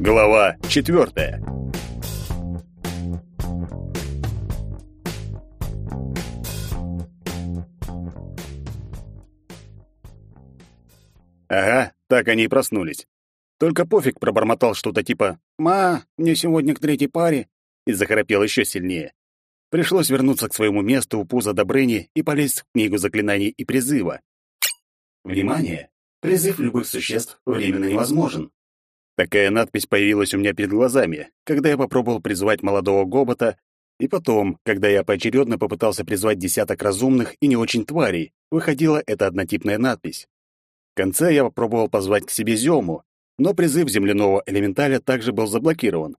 Глава четвертая. Ага, так они и проснулись. Только пофиг пробормотал что-то типа «Ма, мне сегодня к третьей паре» и захрапел еще сильнее. Пришлось вернуться к своему месту у пуза Добрыни и полезть в книгу заклинаний и призыва. Внимание! Призыв любых существ временно невозможен. Такая надпись появилась у меня перед глазами, когда я попробовал призвать молодого гобота, и потом, когда я поочередно попытался призвать десяток разумных и не очень тварей, выходила эта однотипная надпись. В конце я попробовал позвать к себе Зему, но призыв земляного элементаля также был заблокирован.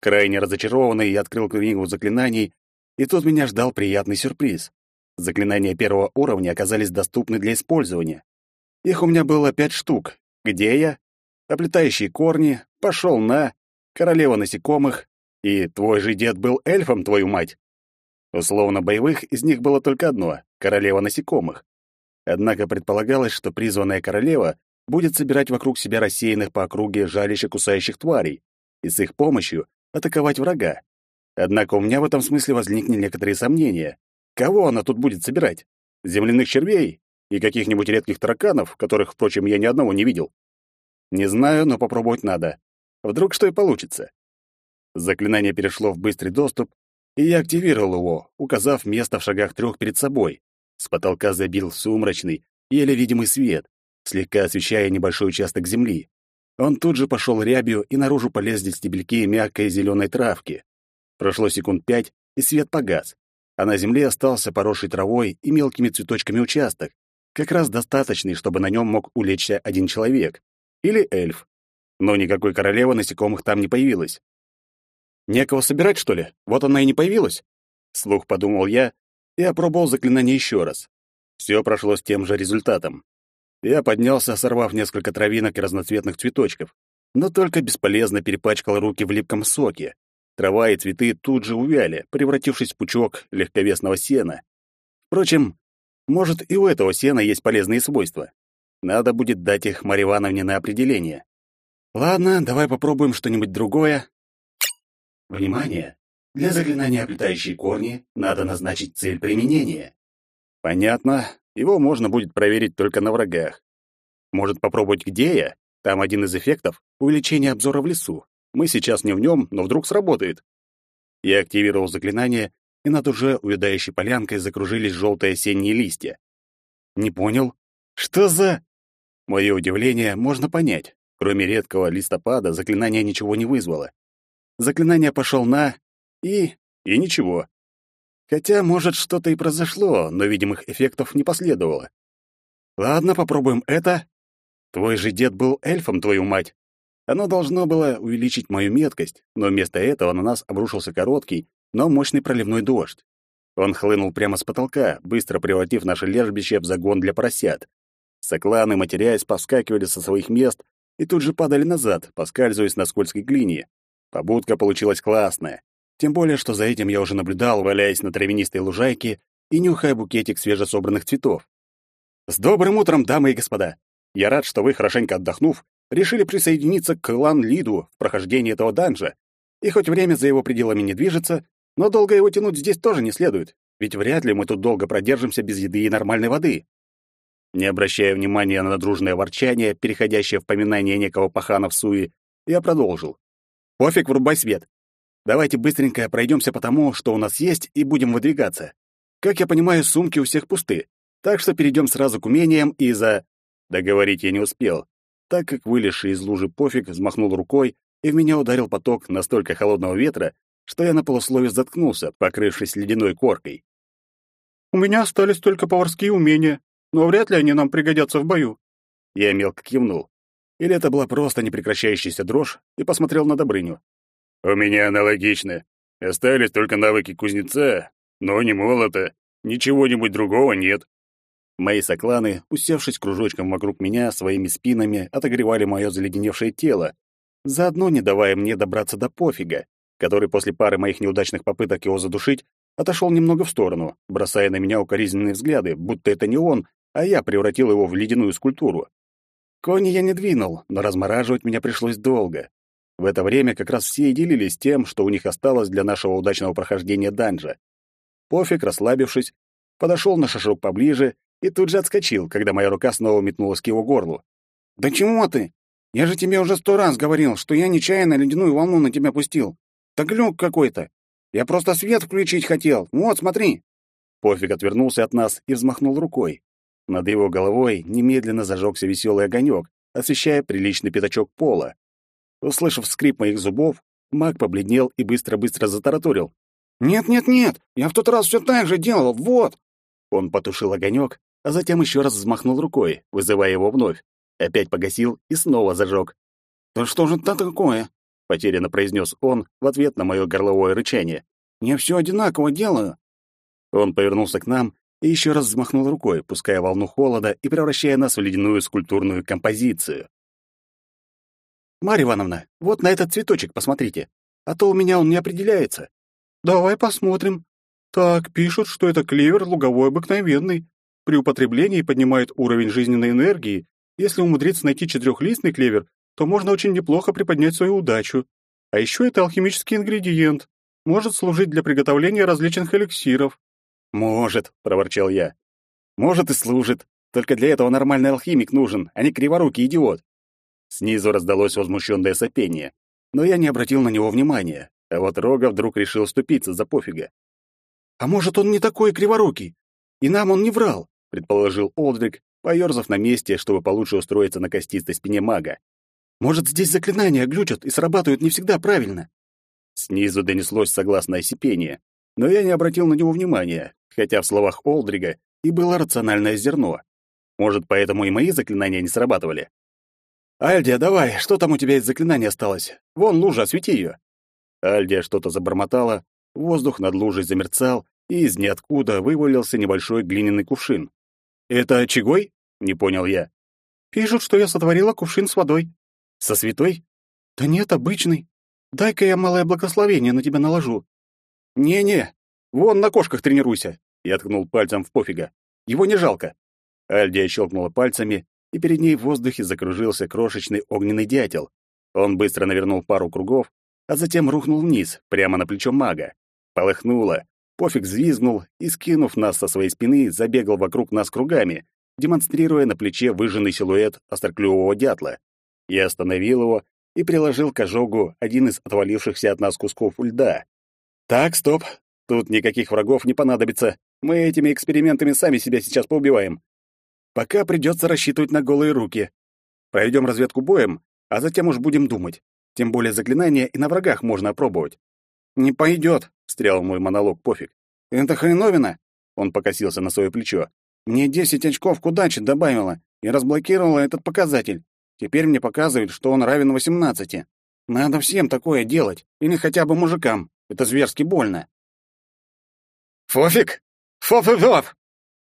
Крайне разочарованный, я открыл книгу заклинаний, и тут меня ждал приятный сюрприз. Заклинания первого уровня оказались доступны для использования. Их у меня было пять штук. Где я? Оплетающие корни, пошел на, королева насекомых, и твой же дед был эльфом, твою мать. Условно боевых из них было только одно — королева насекомых. Однако предполагалось, что призванная королева будет собирать вокруг себя рассеянных по округе жалящих кусающих тварей и с их помощью атаковать врага. Однако у меня в этом смысле возникли некоторые сомнения. Кого она тут будет собирать? Земляных червей и каких-нибудь редких тараканов, которых, впрочем, я ни одного не видел? Не знаю, но попробовать надо. Вдруг что и получится. Заклинание перешло в быстрый доступ, и я активировал его, указав место в шагах трех перед собой. С потолка забил сумрачный, еле видимый свет, слегка освещая небольшой участок земли. Он тут же пошел рябью, и наружу полезли стебельки мягкой зеленой травки. Прошло секунд пять, и свет погас, а на земле остался поросший травой и мелкими цветочками участок, как раз достаточный, чтобы на нем мог улечься один человек. Или эльф. Но никакой королевы насекомых там не появилось. Некого собирать, что ли? Вот она и не появилась. Слух подумал я и опробовал заклинание еще раз. Все прошло с тем же результатом. Я поднялся, сорвав несколько травинок и разноцветных цветочков, но только бесполезно перепачкал руки в липком соке. Трава и цветы тут же увяли, превратившись в пучок легковесного сена. Впрочем, может, и у этого сена есть полезные свойства. Надо будет дать их Марье Ивановне на определение. Ладно, давай попробуем что-нибудь другое. Внимание! Для заклинания «Оплетающие корни» надо назначить цель применения. Понятно. Его можно будет проверить только на врагах. Может, попробовать где я? Там один из эффектов — увеличение обзора в лесу. Мы сейчас не в нем, но вдруг сработает. Я активировал заклинание, и над уже увядающей полянкой закружились желтые осенние листья. Не понял? Что за... Мое удивление можно понять. Кроме редкого листопада, заклинание ничего не вызвало. Заклинание пошел на... и... и ничего. Хотя, может, что-то и произошло, но видимых эффектов не последовало. Ладно, попробуем это. Твой же дед был эльфом, твою мать. Оно должно было увеличить мою меткость, но вместо этого на нас обрушился короткий, но мощный проливной дождь. Он хлынул прямо с потолка, быстро превратив наше лежбище в загон для поросят. Сокланы, матерясь, повскакивали со своих мест и тут же падали назад, поскальзываясь на скользкой глине. Побудка получилась классная. Тем более, что за этим я уже наблюдал, валяясь на травянистой лужайке и нюхая букетик свежесобранных цветов. С добрым утром, дамы и господа! Я рад, что вы, хорошенько отдохнув, решили присоединиться к клан Лиду в прохождении этого данжа. И хоть время за его пределами не движется, но долго его тянуть здесь тоже не следует, ведь вряд ли мы тут долго продержимся без еды и нормальной воды. Не обращая внимания на дружное ворчание, переходящее в поминание некого пахана в суе, я продолжил. «Пофиг, врубай свет. Давайте быстренько пройдемся по тому, что у нас есть, и будем выдвигаться. Как я понимаю, сумки у всех пусты, так что перейдем сразу к умениям и за...» Договорить я не успел, так как вылезший из лужи пофиг взмахнул рукой, и в меня ударил поток настолько холодного ветра, что я на полуслове заткнулся, покрывшись ледяной коркой. «У меня остались только поварские умения», но вряд ли они нам пригодятся в бою. Я мелко кивнул. Или это была просто непрекращающаяся дрожь, и посмотрел на Добрыню. «У меня аналогично. Остались только навыки кузнеца, но не молота. Ничего-нибудь другого нет». Мои сокланы, усевшись кружочком вокруг меня, своими спинами отогревали мое заледеневшее тело, заодно не давая мне добраться до пофига, который после пары моих неудачных попыток его задушить отошел немного в сторону, бросая на меня укоризненные взгляды, будто это не он, а я превратил его в ледяную скульптуру. Кони я не двинул, но размораживать меня пришлось долго. В это время как раз все и делились тем, что у них осталось для нашего удачного прохождения данжа. Пофиг, расслабившись, подошел на шажок поближе и тут же отскочил, когда моя рука снова метнулась к его горлу. «Да чего ты? Я же тебе уже сто раз говорил, что я нечаянно ледяную волну на тебя пустил. Так глюк какой-то. Я просто свет включить хотел. Вот, смотри». Пофиг отвернулся от нас и взмахнул рукой. Над его головой немедленно зажегся веселый огонек, освещая приличный пятачок пола. Услышав скрип моих зубов, маг побледнел и быстро-быстро затараторил. «Нет-нет-нет, я в тот раз все так же делал, вот!» Он потушил огонек, а затем еще раз взмахнул рукой, вызывая его вновь. Опять погасил и снова зажег. «Да что же это такое?» — потерянно произнес он в ответ на мое горловое рычание. «Я все одинаково делаю». Он повернулся к нам и еще раз взмахнул рукой, пуская волну холода и превращая нас в ледяную скульптурную композицию. «Марья Ивановна, вот на этот цветочек посмотрите, а то у меня он не определяется». «Давай посмотрим. Так, пишут, что это клевер луговой обыкновенный. При употреблении поднимает уровень жизненной энергии. Если умудриться найти четырехлистный клевер, то можно очень неплохо приподнять свою удачу. А еще это алхимический ингредиент. Может служить для приготовления различных эликсиров. «Может», — проворчал я. «Может и служит. Только для этого нормальный алхимик нужен, а не криворукий идиот». Снизу раздалось возмущенное сопение, но я не обратил на него внимания, а вот Рога вдруг решил ступиться за пофига. «А может, он не такой криворукий? И нам он не врал», — предположил Олдрик, поёрзав на месте, чтобы получше устроиться на костистой спине мага. «Может, здесь заклинания глючат и срабатывают не всегда правильно?» Снизу донеслось согласное сипение, но я не обратил на него внимания, хотя в словах Олдрига и было рациональное зерно. Может, поэтому и мои заклинания не срабатывали. «Альдия, давай, что там у тебя из заклинаний осталось? Вон лужа, освети ее!» Альдия что-то забормотала, воздух над лужей замерцал, и из ниоткуда вывалился небольшой глиняный кувшин. «Это чегой?» — не понял я. «Пишут, что я сотворила кувшин с водой». «Со святой?» «Да нет, обычный. Дай-ка я малое благословение на тебя наложу». «Не-не, Вон на кошках тренируйся. Я ткнул пальцем в пофига. Его не жалко. Альдия щелкнула пальцами, и перед ней в воздухе закружился крошечный огненный дятел. Он быстро навернул пару кругов, а затем рухнул вниз, прямо на плечо мага. Полыхнуло. Пофиг взвизгнул и, скинув нас со своей спины, забегал вокруг нас кругами, демонстрируя на плече выжженный силуэт остроклювого дятла. Я остановил его и приложил к ожогу один из отвалившихся от нас кусков льда. «Так, стоп, Тут никаких врагов не понадобится. Мы этими экспериментами сами себя сейчас поубиваем. Пока придется рассчитывать на голые руки. Проведем разведку боем, а затем уж будем думать. Тем более заклинания и на врагах можно опробовать. «Не пойдет», — встрял мой монолог пофиг. «Это хреновина!» — он покосился на свое плечо. «Мне десять очков к удаче добавило и разблокировало этот показатель. Теперь мне показывает, что он равен восемнадцати. Надо всем такое делать, или хотя бы мужикам. Это зверски больно». «Фофик! Фоф-фоф!»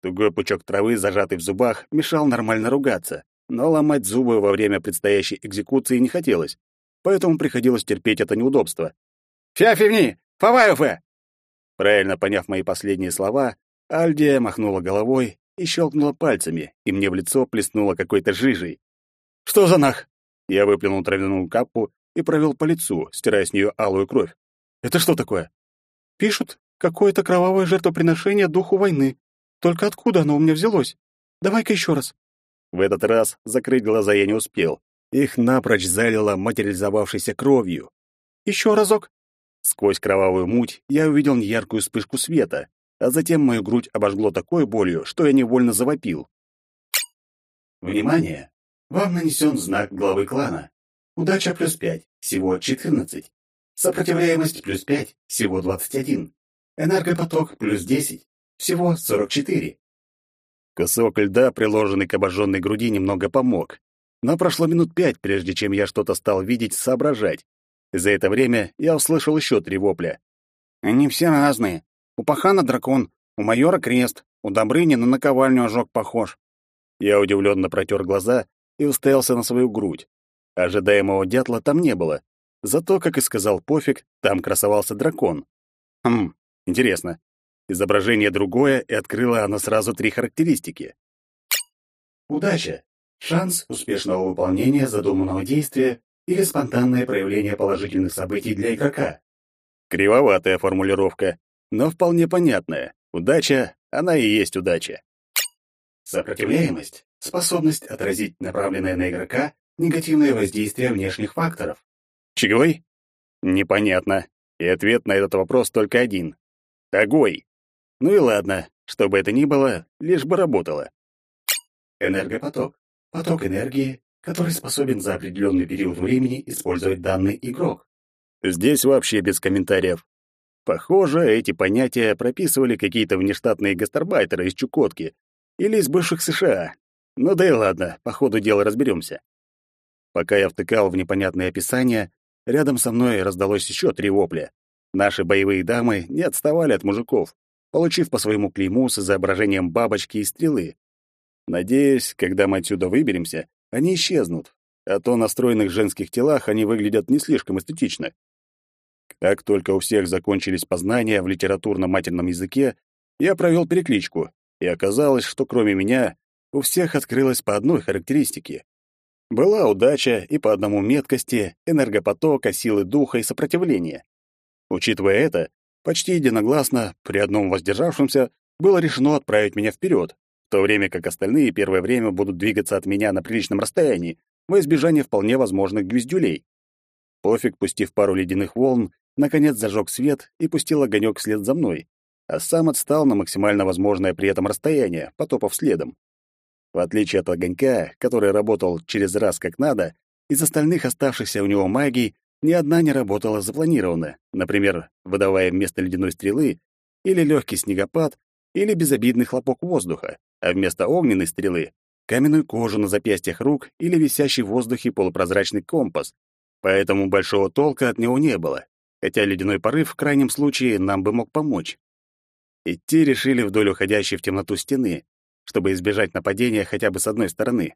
Тугой пучок травы, зажатый в зубах, мешал нормально ругаться, но ломать зубы во время предстоящей экзекуции не хотелось, поэтому приходилось терпеть это неудобство. «Фя-фивни! Фаваюфе!» Правильно поняв мои последние слова, Альдия махнула головой и щелкнула пальцами, и мне в лицо плеснула какой-то жижей. «Что за нах?» Я выплюнул травяную капу и провел по лицу, стирая с нее алую кровь. «Это что такое?» «Пишут, Какое-то кровавое жертвоприношение духу войны. Только откуда оно у меня взялось? Давай-ка еще раз. В этот раз закрыть глаза я не успел. Их напрочь залило материализовавшейся кровью. Еще разок. Сквозь кровавую муть я увидел неяркую вспышку света, а затем мою грудь обожгло такой болью, что я невольно завопил. Внимание! Вам нанесен знак главы клана. Удача плюс пять, всего четырнадцать. Сопротивляемость плюс пять, всего двадцать один. Энергопоток плюс 10. Всего 44. Кусок льда, приложенный к обожженной груди, немного помог. Но прошло минут пять, прежде чем я что-то стал видеть, соображать. За это время я услышал еще три вопля. «Они все разные. У пахана дракон, у майора крест, у Добрыни на наковальню ожог похож». Я удивленно протер глаза и уставился на свою грудь. Ожидаемого дятла там не было. Зато, как и сказал Пофиг, там красовался дракон. Хм, Интересно. Изображение другое, и открыло оно сразу три характеристики. Удача. Шанс успешного выполнения задуманного действия или спонтанное проявление положительных событий для игрока. Кривоватая формулировка, но вполне понятная. Удача, она и есть удача. Сопротивляемость — способность отразить направленное на игрока негативное воздействие внешних факторов. Чегой? Непонятно. И ответ на этот вопрос только один. Огой. Ну и ладно, что бы это ни было, лишь бы работало. Энергопоток. Поток энергии, который способен за определенный период времени использовать данный игрок. Здесь вообще без комментариев. Похоже, эти понятия прописывали какие-то внештатные гастарбайтеры из Чукотки или из бывших США. Ну да и ладно, по ходу дела разберемся. Пока я втыкал в непонятные описания, рядом со мной раздалось еще три вопля. Наши боевые дамы не отставали от мужиков, получив по своему клейму с изображением бабочки и стрелы. Надеюсь, когда мы отсюда выберемся, они исчезнут, а то на стройных женских телах они выглядят не слишком эстетично. Как только у всех закончились познания в литературно-матерном языке, я провел перекличку, и оказалось, что кроме меня у всех открылось по одной характеристике. Была удача и по одному меткости, энергопотока, силы духа и сопротивления. Учитывая это, почти единогласно, при одном воздержавшемся, было решено отправить меня вперед, в то время как остальные первое время будут двигаться от меня на приличном расстоянии, во избежание вполне возможных гвездюлей. Пофиг, пустив пару ледяных волн, наконец зажег свет и пустил огонек вслед за мной, а сам отстал на максимально возможное при этом расстояние, потопав следом. В отличие от огонька, который работал через раз как надо, из остальных оставшихся у него магий ни одна не работала запланированно, например, выдавая вместо ледяной стрелы или легкий снегопад, или безобидный хлопок воздуха, а вместо огненной стрелы — каменную кожу на запястьях рук или висящий в воздухе полупрозрачный компас. Поэтому большого толка от него не было, хотя ледяной порыв в крайнем случае нам бы мог помочь. Идти решили вдоль уходящей в темноту стены, чтобы избежать нападения хотя бы с одной стороны.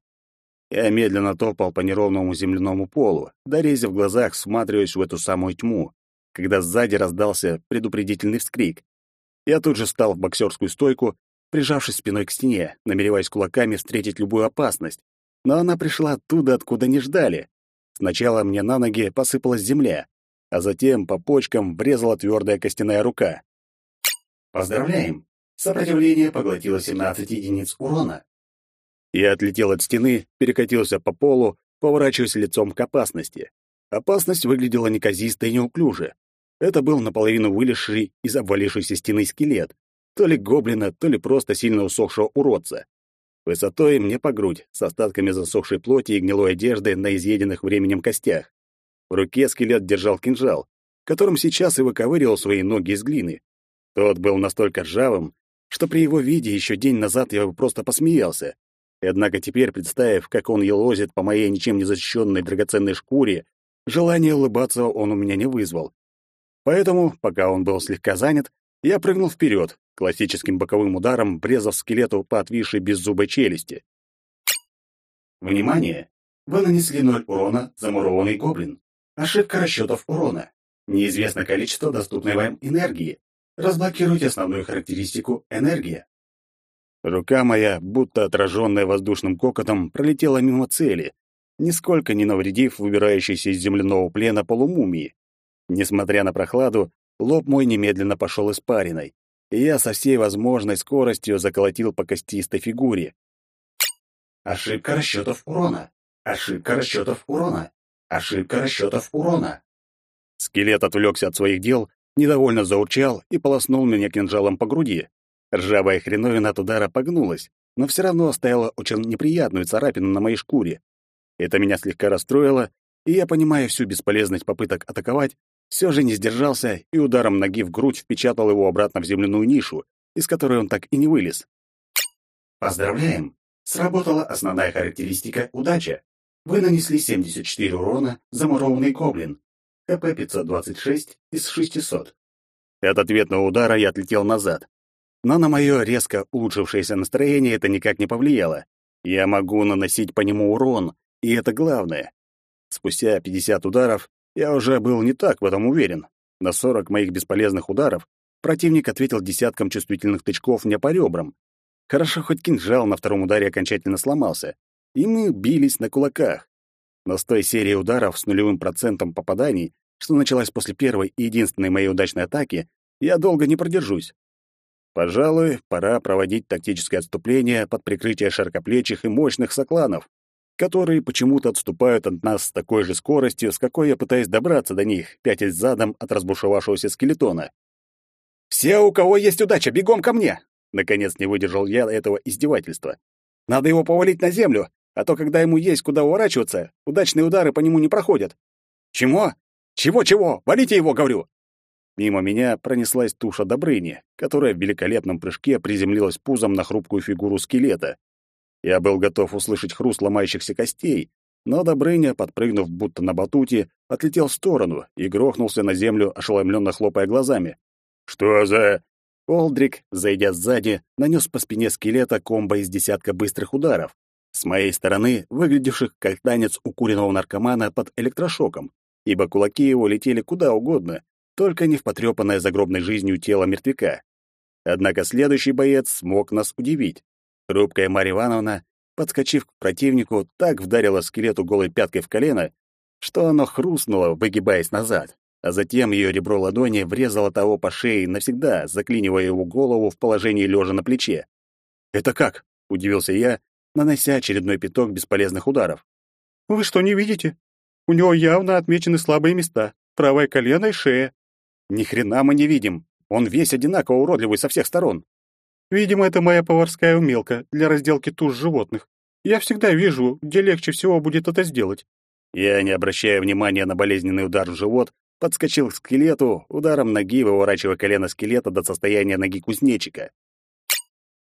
Я медленно топал по неровному земляному полу, дорезя в глазах, всматриваясь в эту самую тьму, когда сзади раздался предупредительный вскрик. Я тут же встал в боксерскую стойку, прижавшись спиной к стене, намереваясь кулаками встретить любую опасность. Но она пришла оттуда, откуда не ждали. Сначала мне на ноги посыпалась земля, а затем по почкам врезала твердая костяная рука. Поздравляем! Сопротивление поглотило 17 единиц урона. Я отлетел от стены, перекатился по полу, поворачиваясь лицом к опасности. Опасность выглядела неказисто и неуклюже. Это был наполовину вылезший из обвалившейся стены скелет, то ли гоблина, то ли просто сильно усохшего уродца. Высотой мне по грудь, с остатками засохшей плоти и гнилой одежды на изъеденных временем костях. В руке скелет держал кинжал, которым сейчас и выковыривал свои ноги из глины. Тот был настолько ржавым, что при его виде еще день назад я бы просто посмеялся. И однако теперь, представив, как он елозит по моей ничем не защищенной драгоценной шкуре, желание улыбаться он у меня не вызвал. Поэтому, пока он был слегка занят, я прыгнул вперед, классическим боковым ударом врезав скелету по отвисшей беззубой челюсти. Внимание! Вы нанесли 0 урона замурованный гоблин. Ошибка расчетов урона. Неизвестно количество доступной вам энергии. Разблокируйте основную характеристику «Энергия». Рука моя, будто отраженная воздушным кокотом, пролетела мимо цели, нисколько не навредив выбирающейся из земляного плена полумумии. Несмотря на прохладу, лоб мой немедленно пошел испариной, и я со всей возможной скоростью заколотил по костистой фигуре. Ошибка расчетов урона. Ошибка расчетов урона. Ошибка расчетов урона. Скелет отвлекся от своих дел недовольно заурчал и полоснул меня кинжалом по груди. Ржавая хреновина от удара погнулась, но все равно оставила очень неприятную царапину на моей шкуре. Это меня слегка расстроило, и я, понимая всю бесполезность попыток атаковать, все же не сдержался и ударом ноги в грудь впечатал его обратно в земляную нишу, из которой он так и не вылез. Поздравляем! Сработала основная характеристика «Удача». Вы нанесли 74 урона, замурованный гоблин. КП 526 из 600. От ответного удара я отлетел назад. Но на мое резко улучшившееся настроение это никак не повлияло. Я могу наносить по нему урон, и это главное. Спустя 50 ударов я уже был не так в этом уверен. На 40 моих бесполезных ударов противник ответил десятком чувствительных тычков мне по ребрам. Хорошо, хоть кинжал на втором ударе окончательно сломался, и мы бились на кулаках. Но с той серии ударов с нулевым процентом попаданий, что началась после первой и единственной моей удачной атаки, я долго не продержусь. Пожалуй, пора проводить тактическое отступление под прикрытие широкоплечих и мощных сокланов, которые почему-то отступают от нас с такой же скоростью, с какой я пытаюсь добраться до них, пятясь задом от разбушевавшегося скелетона. «Все, у кого есть удача, бегом ко мне!» Наконец не выдержал я этого издевательства. «Надо его повалить на землю, а то, когда ему есть куда уворачиваться, удачные удары по нему не проходят». «Чего? Чего-чего? Валите его, говорю!» Мимо меня пронеслась туша Добрыни, которая в великолепном прыжке приземлилась пузом на хрупкую фигуру скелета. Я был готов услышать хруст ломающихся костей, но Добрыня, подпрыгнув будто на батуте, отлетел в сторону и грохнулся на землю, ошеломленно хлопая глазами. «Что за...» Олдрик, зайдя сзади, нанес по спине скелета комбо из десятка быстрых ударов, с моей стороны, выглядевших как танец укуренного наркомана под электрошоком, ибо кулаки его летели куда угодно, только не в потрепанное загробной жизнью тело мертвяка. Однако следующий боец смог нас удивить. Хрупкая Марья Ивановна, подскочив к противнику, так вдарила скелету голой пяткой в колено, что оно хрустнуло, выгибаясь назад, а затем ее ребро ладони врезало того по шее навсегда, заклинивая его голову в положении лежа на плече. «Это как?» — удивился я, нанося очередной пяток бесполезных ударов. «Вы что, не видите? У него явно отмечены слабые места, правое колено и шея. Ни хрена мы не видим. Он весь одинаково уродливый со всех сторон. Видимо, это моя поварская умелка для разделки туш животных. Я всегда вижу, где легче всего будет это сделать. Я, не обращая внимания на болезненный удар в живот, подскочил к скелету, ударом ноги выворачивая колено скелета до состояния ноги кузнечика.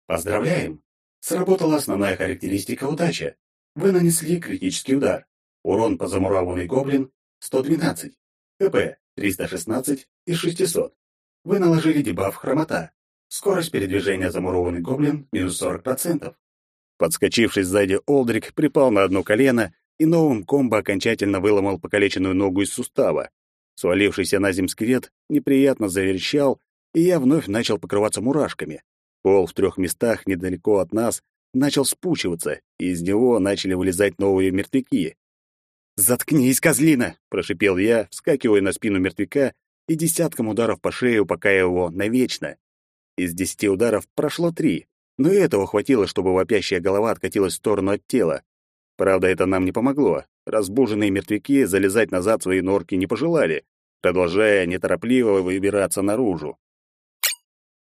Поздравляем! Сработала основная характеристика удача. Вы нанесли критический удар. Урон по замуравленный гоблин 112. КП 316 из 600. Вы наложили дебаф хромота. Скорость передвижения замурованный гоблин минус 40%. Подскочивший сзади Олдрик припал на одно колено и новым комбо окончательно выломал покалеченную ногу из сустава. Свалившийся на земь скелет неприятно заверещал, и я вновь начал покрываться мурашками. Пол в трех местах недалеко от нас начал спучиваться, и из него начали вылезать новые мертвяки. «Заткнись, козлина!» — прошипел я, вскакивая на спину мертвяка и десятком ударов по шее упокая его навечно. Из десяти ударов прошло три, но и этого хватило, чтобы вопящая голова откатилась в сторону от тела. Правда, это нам не помогло. Разбуженные мертвяки залезать назад в свои норки не пожелали, продолжая неторопливо выбираться наружу.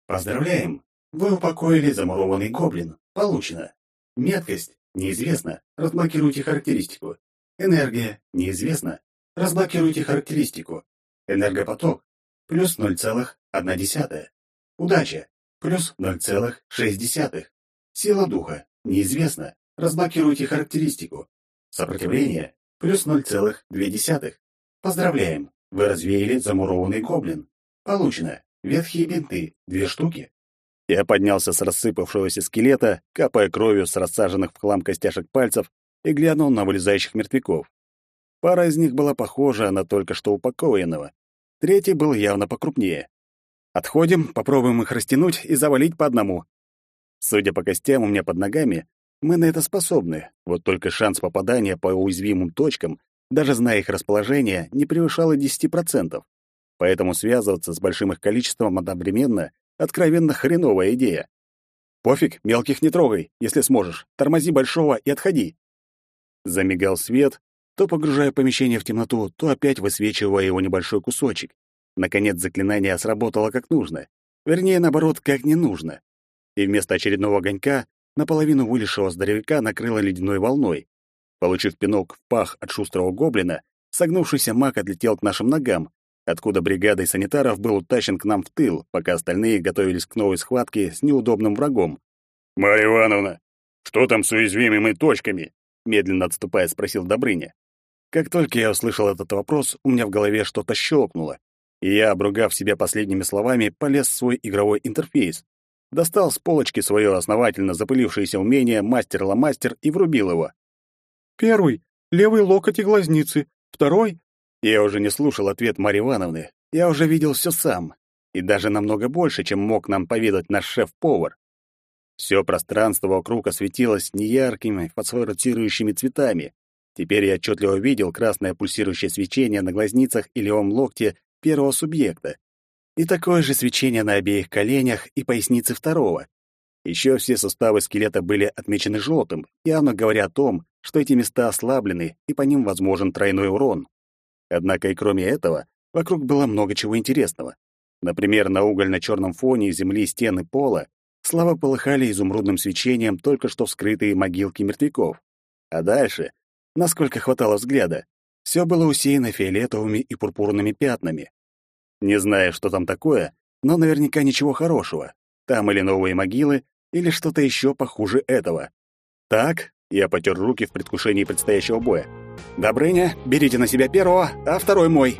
«Поздравляем! Вы упокоили замурованный гоблин. Получено. Меткость неизвестно. Разблокируйте характеристику. Энергия неизвестна. Разблокируйте характеристику. Энергопоток плюс 0,1. Удача плюс 0,6. Сила духа неизвестна. Разблокируйте характеристику. Сопротивление плюс 0,2. Поздравляем, вы развеяли замурованный гоблин. Получено. Ветхие бинты две штуки. Я поднялся с рассыпавшегося скелета, капая кровью с рассаженных в хлам костяшек пальцев, и глянул на вылезающих мертвяков. Пара из них была похожа на только что упокоенного. Третий был явно покрупнее. Отходим, попробуем их растянуть и завалить по одному. Судя по костям у меня под ногами, мы на это способны. Вот только шанс попадания по уязвимым точкам, даже зная их расположение, не превышал и 10%. Поэтому связываться с большим их количеством одновременно — откровенно хреновая идея. Пофиг, мелких не трогай, если сможешь. Тормози большого и отходи. Замигал свет, то погружая помещение в темноту, то опять высвечивая его небольшой кусочек. Наконец заклинание сработало как нужно. Вернее, наоборот, как не нужно. И вместо очередного огонька наполовину вылезшего здоровяка накрыло ледяной волной. Получив пинок в пах от шустрого гоблина, согнувшийся маг отлетел к нашим ногам, откуда бригадой санитаров был утащен к нам в тыл, пока остальные готовились к новой схватке с неудобным врагом. «Марья Ивановна, что там с уязвимыми точками?» медленно отступая, спросил Добрыня. Как только я услышал этот вопрос, у меня в голове что-то щелкнуло, и я, обругав себя последними словами, полез в свой игровой интерфейс. Достал с полочки свое основательно запылившееся умение мастер-ломастер и врубил его. «Первый — левый локоть и глазницы. Второй...» Я уже не слушал ответ Марьи Ивановны. Я уже видел все сам. И даже намного больше, чем мог нам поведать наш шеф-повар. Все пространство вокруг осветилось неяркими фосфорицирующими цветами. Теперь я отчетливо видел красное пульсирующее свечение на глазницах и левом локте первого субъекта. И такое же свечение на обеих коленях и пояснице второго. Еще все суставы скелета были отмечены желтым, явно говоря о том, что эти места ослаблены и по ним возможен тройной урон. Однако и кроме этого, вокруг было много чего интересного. Например, на угольно-черном фоне земли стены пола слава полыхали изумрудным свечением только что вскрытые могилки мертвяков. А дальше, насколько хватало взгляда, все было усеяно фиолетовыми и пурпурными пятнами. Не знаю, что там такое, но наверняка ничего хорошего. Там или новые могилы, или что-то еще похуже этого. Так, я потер руки в предвкушении предстоящего боя. «Добрыня, берите на себя первого, а второй мой!»